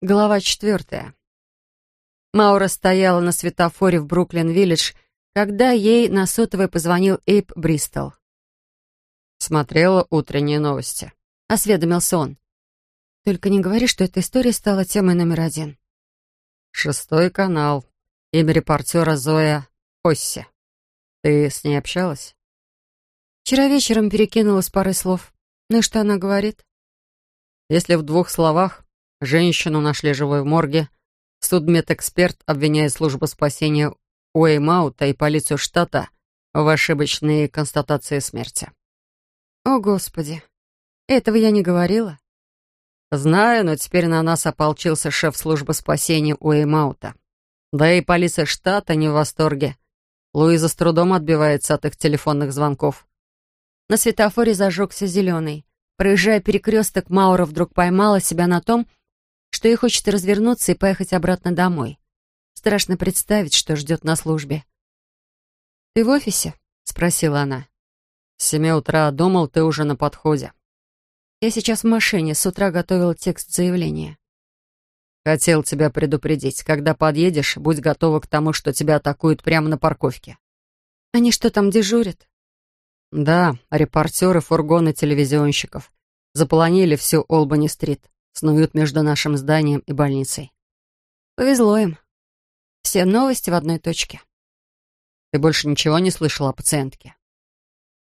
Глава четвертая. Маура стояла на светофоре в Бруклин-Виллидж, когда ей на сотовый позвонил Эйп Бристол. «Смотрела утренние новости», — осведомился он. «Только не говори, что эта история стала темой номер один». «Шестой канал. Имя репортера Зоя Осси. Ты с ней общалась?» Вчера вечером перекинулась парой слов. Ну и что она говорит? Если в двух словах, Женщину нашли живой в морге. Судмедэксперт обвиняет службу спасения Уэймаута и полицию штата в ошибочной констатации смерти. О, Господи! Этого я не говорила. Знаю, но теперь на нас ополчился шеф службы спасения Уэймаута. Да и полиция штата не в восторге. Луиза с трудом отбивается от их телефонных звонков. На светофоре зажегся зеленый. Проезжая перекресток, Маура вдруг поймала себя на том, что ей хочется развернуться и поехать обратно домой. Страшно представить, что ждет на службе. «Ты в офисе?» — спросила она. «С семи утра думал, ты уже на подходе». «Я сейчас в машине, с утра готовил текст заявления». «Хотел тебя предупредить. Когда подъедешь, будь готова к тому, что тебя атакуют прямо на парковке». «Они что, там дежурят?» «Да, репортеры, фургоны телевизионщиков. Заполонили всю Олбани-стрит снуют между нашим зданием и больницей. Повезло им. Все новости в одной точке. Ты больше ничего не слышала о пациентке?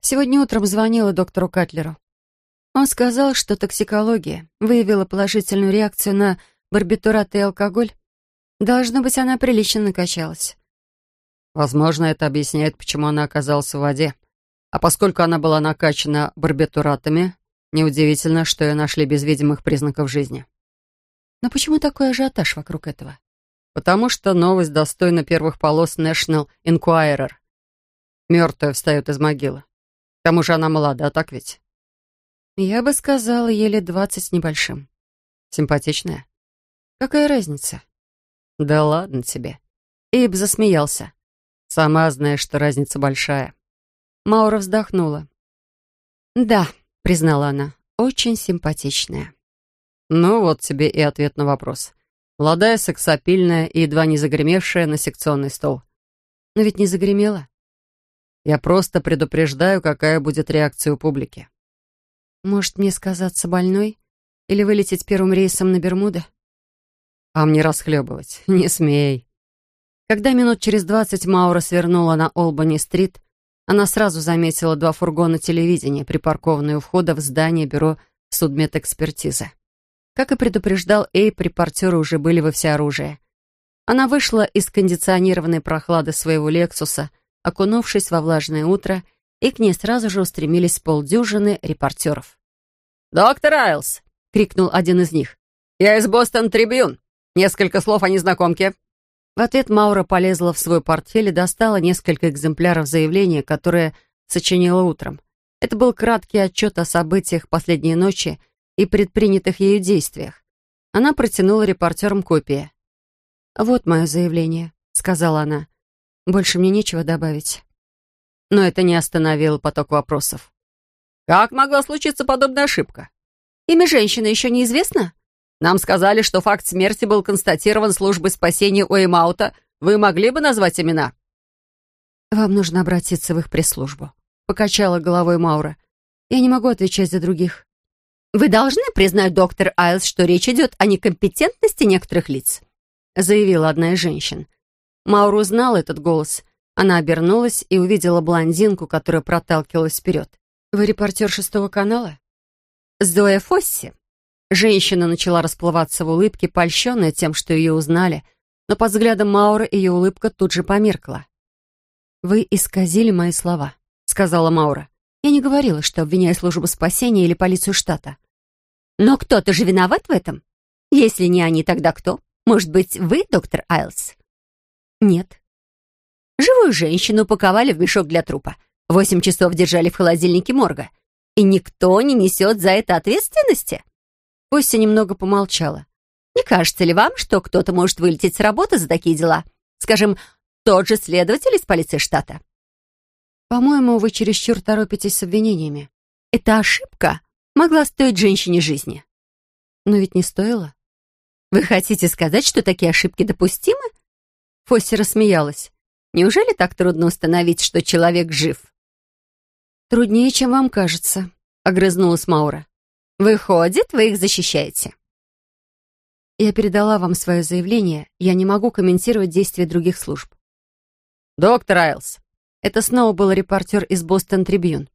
Сегодня утром звонила доктору Катлеру. Он сказал, что токсикология выявила положительную реакцию на барбитурат и алкоголь. Должно быть, она прилично накачалась. Возможно, это объясняет, почему она оказалась в воде. А поскольку она была накачана барбитуратами, Неудивительно, что ее нашли без видимых признаков жизни. Но почему такой ажиотаж вокруг этого? Потому что новость достойна первых полос National Enquirer. Мертвая встает из могилы. К тому же она молода, так ведь? Я бы сказала, еле двадцать с небольшим. Симпатичная? Какая разница? Да ладно тебе. Эйб засмеялся. Сама знаешь, что разница большая. Маура вздохнула. Да, признала она. «Очень симпатичная». «Ну, вот тебе и ответ на вопрос. Молодая, сексапильная и едва не загремевшая на секционный стол». «Но ведь не загремела». «Я просто предупреждаю, какая будет реакция у публики». «Может, мне сказаться больной? Или вылететь первым рейсом на Бермуды?» «А мне расхлебывать? Не смей». Когда минут через двадцать Маура свернула на Олбани-стрит, она сразу заметила два фургона телевидения, припаркованные у входа в здание бюро судмедэкспертизы. Как и предупреждал Эйп, репортеры уже были во всеоружии. Она вышла из кондиционированной прохлады своего «Лексуса», окунувшись во влажное утро, и к ней сразу же устремились полдюжины репортеров. «Доктор Айлс!» — крикнул один из них. «Я из Бостон Трибюн. Несколько слов о незнакомке». В ответ Маура полезла в свой портфель и достала несколько экземпляров заявления, которое сочинила утром. Это был краткий отчет о событиях последней ночи и предпринятых ею действиях. Она протянула репортерам копии. «Вот мое заявление», — сказала она. «Больше мне нечего добавить». Но это не остановило поток вопросов. «Как могла случиться подобная ошибка?» «Имя женщины еще неизвестно?» Нам сказали, что факт смерти был констатирован службой спасения Уэймаута. Вы могли бы назвать имена?» «Вам нужно обратиться в их пресс-службу», — покачала головой Маура. «Я не могу отвечать за других». «Вы должны признать, доктор Айлс, что речь идет о некомпетентности некоторых лиц», — заявила одна из женщин. Маура узнала этот голос. Она обернулась и увидела блондинку, которая проталкивалась вперед. «Вы репортер шестого канала?» «Зоя Фосси», Женщина начала расплываться в улыбке, польщенная тем, что ее узнали, но под взглядом Маура ее улыбка тут же померкла. «Вы исказили мои слова», — сказала Маура. «Я не говорила, что обвиняю службу спасения или полицию штата». «Но кто-то же виноват в этом? Если не они, тогда кто? Может быть, вы, доктор Айлс?» «Нет». «Живую женщину упаковали в мешок для трупа. Восемь часов держали в холодильнике морга. И никто не несет за это ответственности?» Костя немного помолчала. «Не кажется ли вам, что кто-то может вылететь с работы за такие дела? Скажем, тот же следователь из полиции штата?» «По-моему, вы чересчур торопитесь с обвинениями». «Это ошибка могла стоить женщине жизни». «Но ведь не стоило». «В Вы хотите сказать, что такие ошибки допустимы? Фосси рассмеялась. Неужели так трудно установить, что человек жив? Труднее, чем вам кажется, огрызнулась Маура. Выходит, вы их защищаете. Я передала вам свое заявление. Я не могу комментировать действия других служб. Доктор Айлс. Это снова был репортер из Бостон Трибьюн.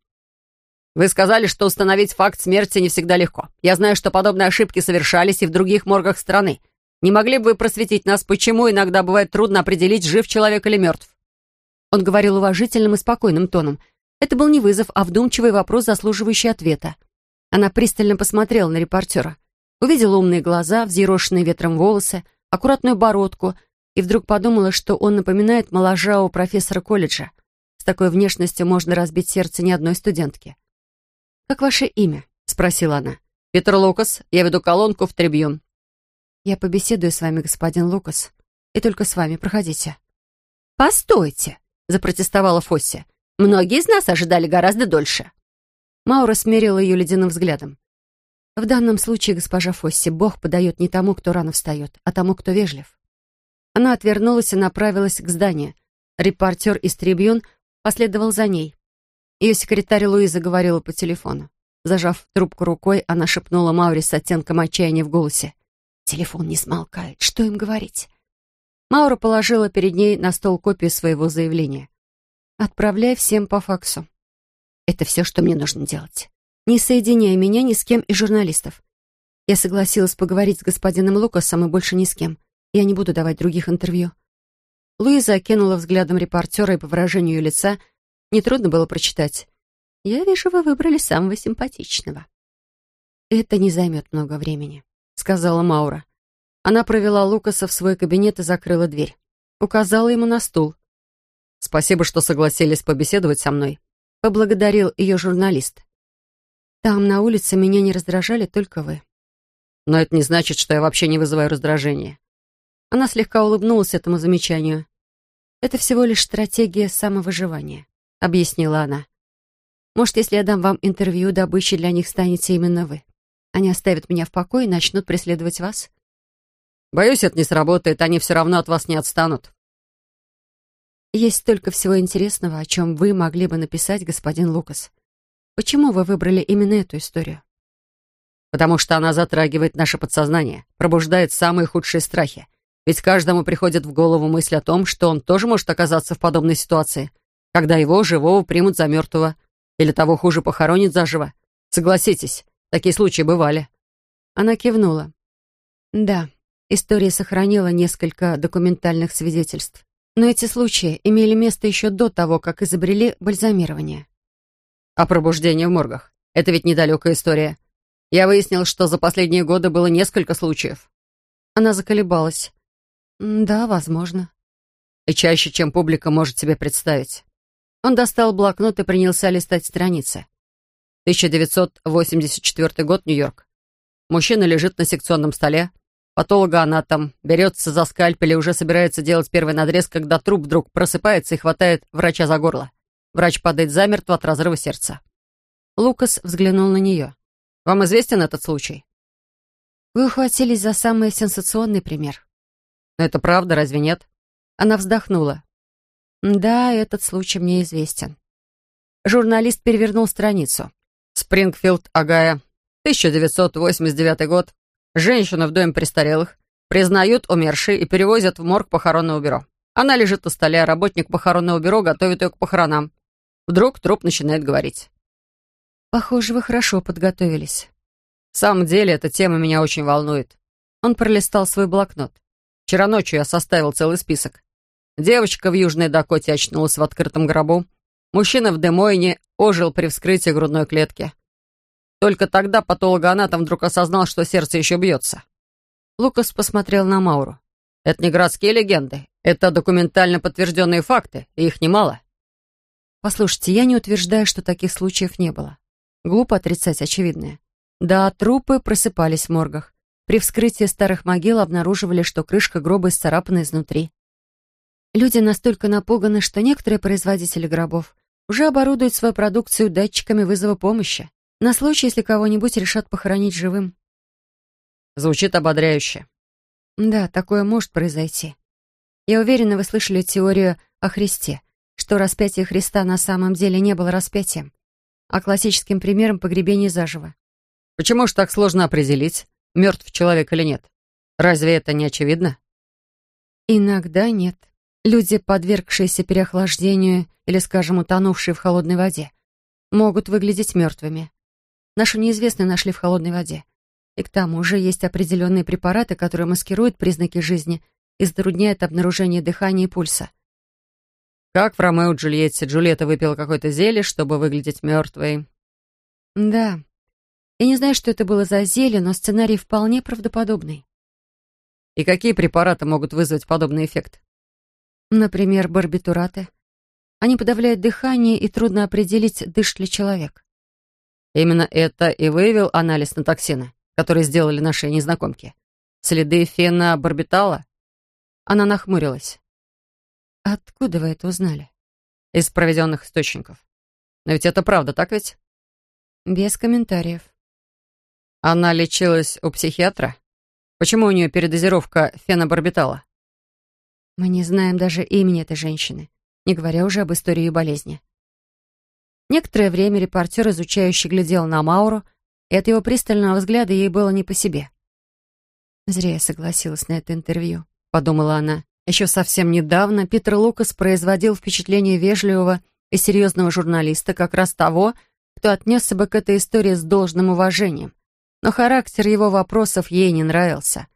Вы сказали, что установить факт смерти не всегда легко. Я знаю, что подобные ошибки совершались и в других моргах страны. Не могли бы вы просветить нас, почему иногда бывает трудно определить, жив человек или мертв? Он говорил уважительным и спокойным тоном. Это был не вызов, а вдумчивый вопрос, заслуживающий ответа. Она пристально посмотрела на репортера. Увидела умные глаза, взъерошенные ветром волосы, аккуратную бородку и вдруг подумала, что он напоминает моложавого профессора колледжа. С такой внешностью можно разбить сердце ни одной студентки. «Как ваше имя?» — спросила она. «Питер Лукас. Я веду колонку в Трибьюн». «Я побеседую с вами, господин Лукас. И только с вами. Проходите». «Постойте!» — запротестовала Фосси. «Многие из нас ожидали гораздо дольше». Маура смерила ее ледяным взглядом. В данном случае, госпожа Фосси, Бог подает не тому, кто рано встает, а тому, кто вежлив. Она отвернулась и направилась к зданию. Репортер из «Трибьюн» последовал за ней. Ее секретарь Луиза говорила по телефону. Зажав трубку рукой, она шепнула Мауре с оттенком отчаяния в голосе. «Телефон не смолкает. Что им говорить?» Маура положила перед ней на стол копию своего заявления. «Отправляй всем по факсу. Это все, что мне нужно делать не соединяя меня ни с кем из журналистов. Я согласилась поговорить с господином Лукасом и больше ни с кем. Я не буду давать других интервью. Луиза окинула взглядом репортера, и по выражению ее лица нетрудно было прочитать. «Я вижу, вы выбрали самого симпатичного». «Это не займет много времени», — сказала Маура. Она провела Лукаса в свой кабинет и закрыла дверь. Указала ему на стул. «Спасибо, что согласились побеседовать со мной», — поблагодарил ее журналист. Там, на улице, меня не раздражали только вы. Но это не значит, что я вообще не вызываю раздражения. Она слегка улыбнулась этому замечанию. «Это всего лишь стратегия самовыживания», — объяснила она. «Может, если я дам вам интервью, добычей для них станете именно вы. Они оставят меня в покое и начнут преследовать вас?» «Боюсь, это не сработает, они все равно от вас не отстанут». «Есть столько всего интересного, о чем вы могли бы написать, господин Лукас. Почему вы выбрали именно эту историю? Потому что она затрагивает наше подсознание, пробуждает самые худшие страхи. Ведь каждому приходит в голову мысль о том, что он тоже может оказаться в подобной ситуации, когда его, живого, примут за мертвого. Или того хуже, похоронят заживо. Согласитесь, такие случаи бывали. Она кивнула. Да, история сохранила несколько документальных свидетельств. Но эти случаи имели место еще до того, как изобрели бальзамирование. О пробуждении в моргах. Это ведь недалекая история. Я выяснил, что за последние годы было несколько случаев. Она заколебалась. Да, возможно. И чаще, чем публика может себе представить. Он достал блокнот и принялся листать страницы. 1984 год, Нью-Йорк. Мужчина лежит на секционном столе. Патологоанатом берется за скальпель и уже собирается делать первый надрез, когда труп вдруг просыпается и хватает врача за горло. Врач падает замертво от разрыва сердца. Лукас взглянул на нее. «Вам известен этот случай?» «Вы ухватились за самый сенсационный пример». «Но это правда, разве нет?» Она вздохнула. «Да, этот случай мне известен». Журналист перевернул страницу. «Спрингфилд, Агая, 1989 год. Женщину в доме престарелых признают умершей и перевозят в морг похоронного бюро. Она лежит на столе, а работник похоронного бюро готовит ее к похоронам. Вдруг труп начинает говорить. «Похоже, вы хорошо подготовились». «В самом деле, эта тема меня очень волнует». Он пролистал свой блокнот. «Вчера ночью я составил целый список. Девочка в Южной Дакоте очнулась в открытом гробу. Мужчина в Демойне ожил при вскрытии грудной клетки. Только тогда патологоанатом вдруг осознал, что сердце еще бьется. Лукас посмотрел на Мауру. «Это не городские легенды. Это документально подтвержденные факты, и их немало. Послушайте, я не утверждаю, что таких случаев не было. Глупо отрицать очевидное. Да, трупы просыпались в моргах. При вскрытии старых могил обнаруживали, что крышка гроба исцарапана изнутри. Люди настолько напуганы, что некоторые производители гробов уже оборудуют свою продукцию датчиками вызова помощи, на случай, если кого-нибудь решат похоронить живым. Звучит ободряюще. Да, такое может произойти. Я уверена, вы слышали теорию о Христе, что распятие Христа на самом деле не было распятием, а классическим примером погребения заживо. Почему же так сложно определить, мертв человек или нет? Разве это не очевидно? Иногда нет. Люди, подвергшиеся переохлаждению или, скажем, утонувшие в холодной воде, могут выглядеть мертвыми. Нашу неизвестную нашли в холодной воде. И к тому же есть определенные препараты, которые маскируют признаки жизни и затрудняют обнаружение дыхания и пульса. Как в Ромео и Джульетте Джульетта выпила какое-то зелье, чтобы выглядеть мертвой. Да. Я не знаю, что это было за зелье, но сценарий вполне правдоподобный. И какие препараты могут вызвать подобный эффект? Например, барбитураты. Они подавляют дыхание, и трудно определить, дышит ли человек. Именно это и выявил анализ на токсины, которые сделали наши незнакомки. Следы фенобарбитала? Она нахмурилась. «Откуда вы это узнали?» «Из проведенных источников. Но ведь это правда, так ведь?» «Без комментариев». «Она лечилась у психиатра? Почему у нее передозировка фенобарбитала?» Мы не знаем даже имени этой женщины, не говоря уже об истории болезни. Некоторое время репортер, изучающий, глядел на Мауру, и от его пристального взгляда ей было не по себе. «Зря я согласилась на это интервью», — подумала она. Еще совсем недавно Питер Лукас производил впечатление вежливого и серьезного журналиста, как раз того, кто отнесся бы к этой истории с должным уважением. Но характер его вопросов ей не нравился.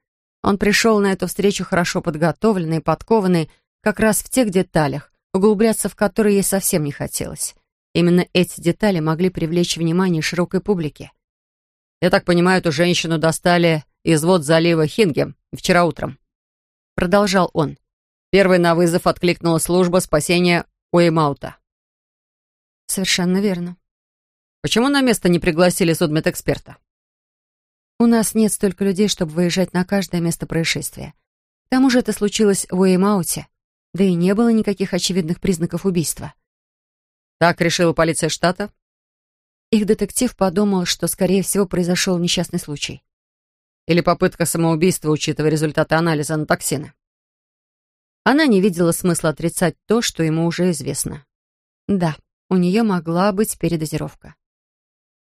Он пришел на эту встречу хорошо подготовленный и подкованный как раз в тех деталях, углубляться в которые ей совсем не хотелось. Именно эти детали могли привлечь внимание широкой публики. «Я так понимаю, эту женщину достали из вод залива Хингем вчера утром», — продолжал он. Первый на вызов откликнула служба спасения Уэймаута. «Совершенно верно». «Почему на место не пригласили судмедэксперта?» У нас нет столько людей, чтобы выезжать на каждое место происшествия. К тому же это случилось в Уэймауте, да и не было никаких очевидных признаков убийства. Так решила полиция штата? Их детектив подумал, что, скорее всего, произошел несчастный случай. Или попытка самоубийства, учитывая результаты анализа на токсины. Она не видела смысла отрицать то, что ему уже известно. Да, у нее могла быть передозировка.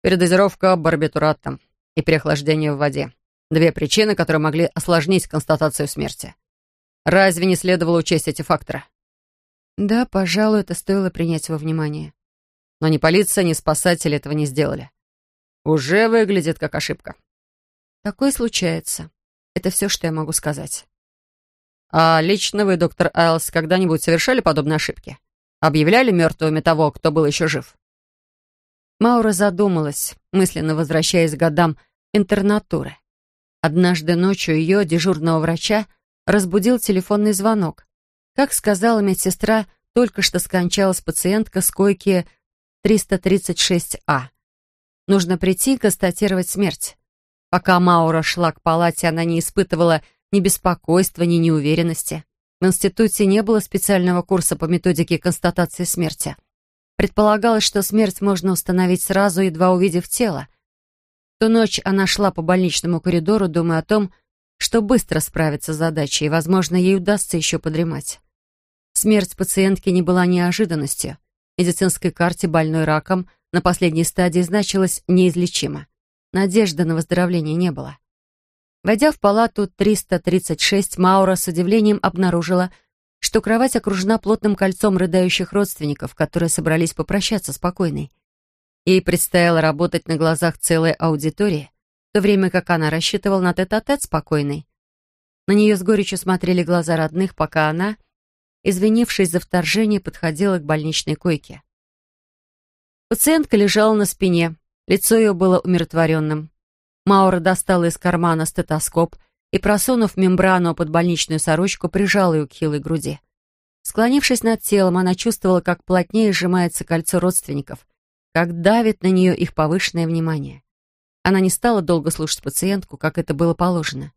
Передозировка барбитуратом и переохлаждение в воде. Две причины, которые могли осложнить констатацию смерти. Разве не следовало учесть эти факторы? Да, пожалуй, это стоило принять во внимание. Но ни полиция, ни спасатели этого не сделали. Уже выглядит как ошибка. Такое случается. Это все, что я могу сказать. А лично вы, доктор Айлс, когда-нибудь совершали подобные ошибки? Объявляли мертвыми того, кто был еще жив? Маура задумалась, мысленно возвращаясь к годам интернатуры. Однажды ночью ее, дежурного врача, разбудил телефонный звонок. Как сказала медсестра, только что скончалась пациентка с койки 336А. Нужно прийти и констатировать смерть. Пока Маура шла к палате, она не испытывала ни беспокойства, ни неуверенности. В институте не было специального курса по методике констатации смерти. Предполагалось, что смерть можно установить сразу, едва увидев тело. Ту ночь она шла по больничному коридору, думая о том, что быстро справится с задачей, и, возможно, ей удастся еще подремать. Смерть пациентки не была неожиданностью. В медицинской карте больной раком на последней стадии значилось неизлечимо. Надежды на выздоровление не было. Войдя в палату 336, Маура с удивлением обнаружила, что кровать окружена плотным кольцом рыдающих родственников, которые собрались попрощаться с покойной. Ей предстояло работать на глазах целой аудитории, в то время как она рассчитывала на тет-а-тет спокойной. На нее с горечью смотрели глаза родных, пока она, извинившись за вторжение, подходила к больничной койке. Пациентка лежала на спине, лицо ее было умиротворенным. Маура достала из кармана стетоскоп и, просунув мембрану под больничную сорочку, прижала ее к хилой груди. Склонившись над телом, она чувствовала, как плотнее сжимается кольцо родственников, как давит на нее их повышенное внимание. Она не стала долго слушать пациентку, как это было положено.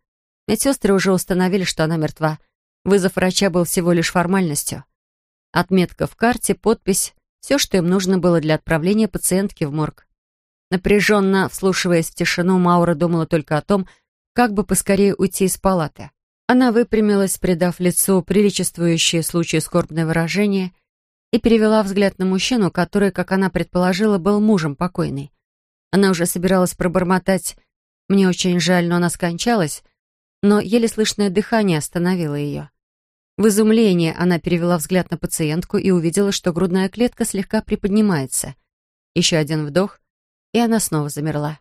Медсестры уже установили, что она мертва. Вызов врача был всего лишь формальностью. Отметка в карте, подпись — все, что им нужно было для отправления пациентки в морг. Напряженно вслушиваясь в тишину, Маура думала только о том, как бы поскорее уйти из палаты. Она выпрямилась, придав лицу приличествующее случаю скорбное выражение, и перевела взгляд на мужчину, который, как она предположила, был мужем покойной. Она уже собиралась пробормотать «Мне очень жаль, но она скончалась», но еле слышное дыхание остановило ее. В изумлении она перевела взгляд на пациентку и увидела, что грудная клетка слегка приподнимается. Еще один вдох, и она снова замерла.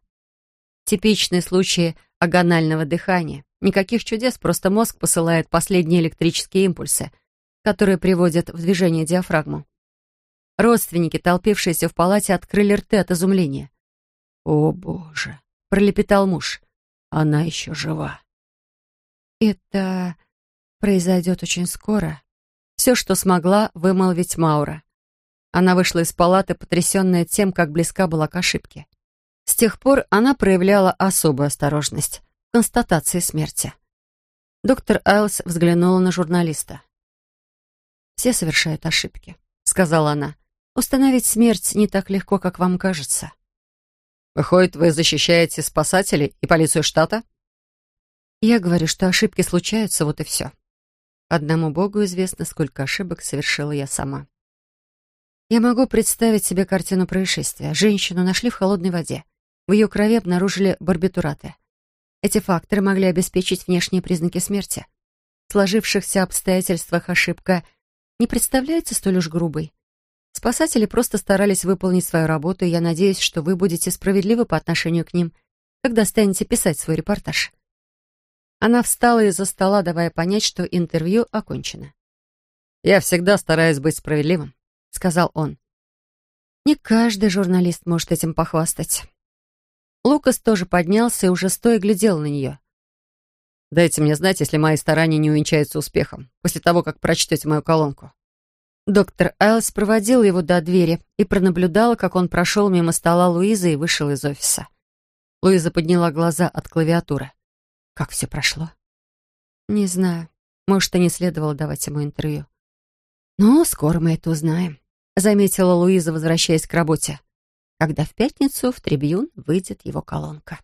Типичный случай агонального дыхания. Никаких чудес, просто мозг посылает последние электрические импульсы, которые приводят в движение диафрагму. Родственники, толпившиеся в палате, открыли рты от изумления. «О, Боже!» — пролепетал муж. «Она еще жива». «Это произойдет очень скоро». Все, что смогла, вымолвить Маура. Она вышла из палаты, потрясенная тем, как близка была к ошибке. С тех пор она проявляла особую осторожность в констатации смерти. Доктор Айлс взглянула на журналиста. «Все совершают ошибки», — сказала она. «Установить смерть не так легко, как вам кажется». «Выходит, вы защищаете спасателей и полицию штата?» «Я говорю, что ошибки случаются, вот и все. Одному Богу известно, сколько ошибок совершила я сама». Я могу представить себе картину происшествия. Женщину нашли в холодной воде. В ее крови обнаружили барбитураты. Эти факторы могли обеспечить внешние признаки смерти. В сложившихся обстоятельствах ошибка не представляется столь уж грубой. Спасатели просто старались выполнить свою работу, и я надеюсь, что вы будете справедливы по отношению к ним, когда станете писать свой репортаж. Она встала из-за стола, давая понять, что интервью окончено. «Я всегда стараюсь быть справедливым», — сказал он. «Не каждый журналист может этим похвастать». Лукас тоже поднялся и уже стоя глядел на нее. «Дайте мне знать, если мои старания не увенчаются успехом, после того, как прочтете мою колонку». Доктор Айлс проводил его до двери и пронаблюдала, как он прошел мимо стола Луизы и вышел из офиса. Луиза подняла глаза от клавиатуры. Как все прошло? Не знаю. Может, и не следовало давать ему интервью. Но скоро мы это узнаем, заметила Луиза, возвращаясь к работе когда в пятницу в трибюн выйдет его колонка.